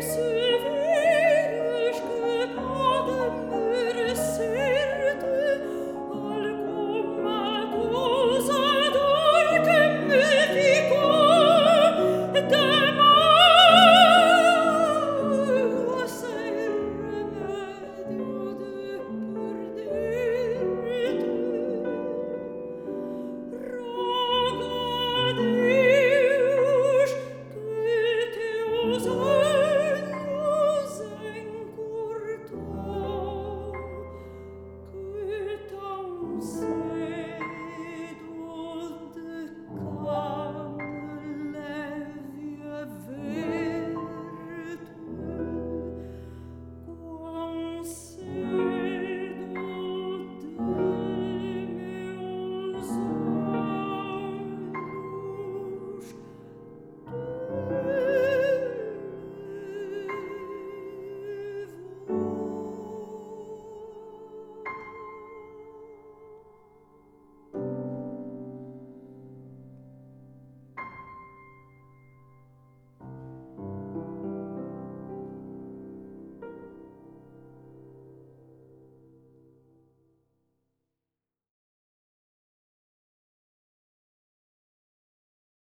Esse